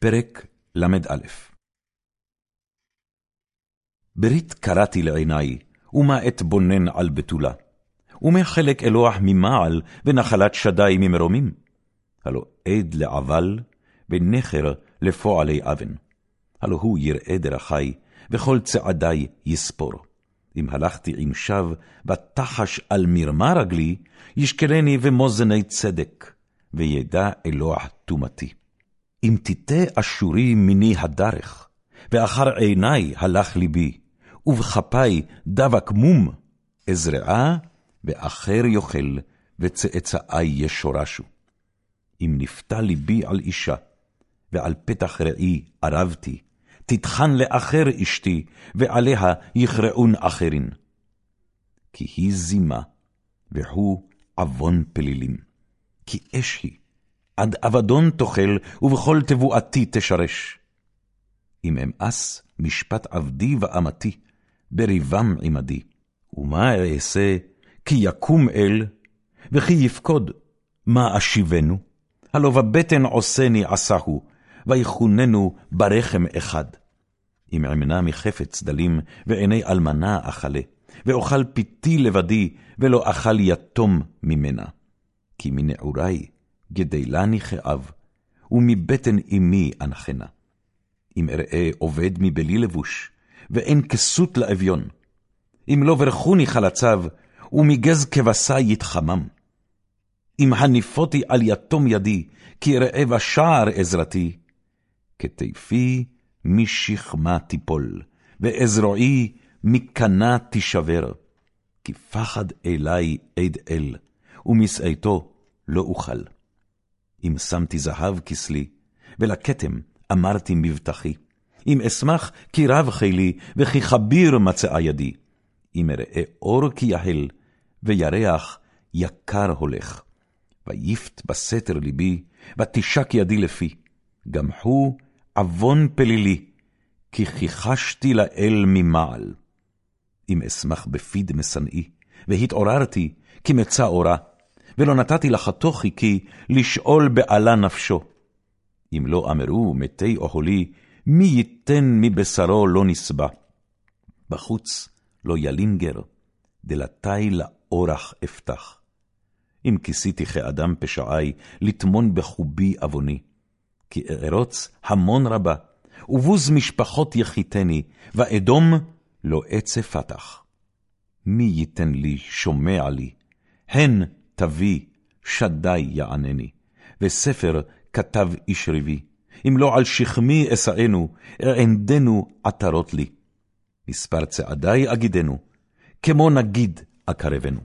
פרק ל"א ברית קראתי לעיני, ומה אתבונן על בתולה? ומה חלק אלוה ממעל, ונחלת שדי ממרומים? הלא עד לעבל, ונכר לפועלי אבן. הלא הוא יראה דרכי, וכל צעדי יספור. אם הלכתי עם שב, ותחש על מרמה רגלי, ישקלני ומוזני צדק, וידע אלוה תומתי. אם תיטה אשורי מיני הדרך, ואחר עיני הלך ליבי, ובכפי דבק מום, אזרעה, ואחר יאכל, וצאצאי ישורשו. אם נפתה ליבי על אישה, ועל פתח ראי ערבתי, תטחן לאחר אשתי, ועליה יכרעון אחרין. כי היא זימה, והוא עוון פלילים. כי אש היא, עד אבדון תאכל, ובכל תבואתי תשרש. אם אמאס משפט עבדי ואמתי, בריבם עמדי, ומה אעשה, כי יקום אל, וכי יפקוד, מה אשיבנו? הלא בבטן עושני עשהו, ויחוננו ברחם אחד. אם אמנע מחפץ דלים, ועיני אלמנה אכלה, ואוכל פיתי לבדי, ולא אכל יתום ממנה. כי מנעורי גדלני כאב, ומבטן אמי אנחנה. אם אראה עובד מבלי לבוש, ואין כסות לאביון. אם לא ברכוני חלציו, ומגז כבשי יתחמם. אם הניפותי על יתום ידי, כי אראה בשער עזרתי, כתפי משכמה תיפול, ואזרועי מקנה תישבר. כי פחד אלי עד אל, ומסעיתו לא אוכל. אם שמתי זהב כסלי, ולכתם אמרתי מבטחי. אם אשמח כי רב חילי, וכי כביר מצאה ידי. אם אראה אור כי יהל, וירח יקר הולך. ויפת בסתר ליבי, ותשק ידי לפי. גם הוא עוון פלילי, כי כיחשתי לאל ממעל. אם אשמח בפיד משנאי, והתעוררתי, כי מצא אורה, ולא נתתי לחתו חיכי, לשאול בעלה נפשו. אם לא אמרו מתי אוכלי, מי ייתן מבשרו לא נסבע. בחוץ לא ילין גר, דלתי לאורח אפתח. אם כיסיתי כאדם פשעי, לטמון בחובי עווני. כי ארוץ המון רבה, ובוז משפחות יחיתני, ואדום לא אצא פתח. מי ייתן לי, שומע לי, הן תביא, שדי יענני, וספר כתב איש ריבי. אם לא על שכמי אשאנו, אענדנו עטרות לי. מספר צעדי אגידנו, כמו נגיד אקרבנו.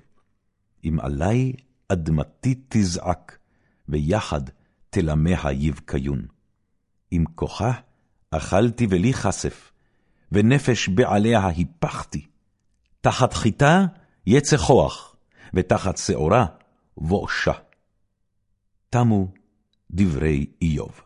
אם עלי אדמתי תזעק, ויחד תלמיה יבקיון. אם כוחה אכלתי ולי כסף, ונפש בעליה היפחתי. תחת חיטה יצא כוח, ותחת שעורה בואשה. תמו דברי איוב.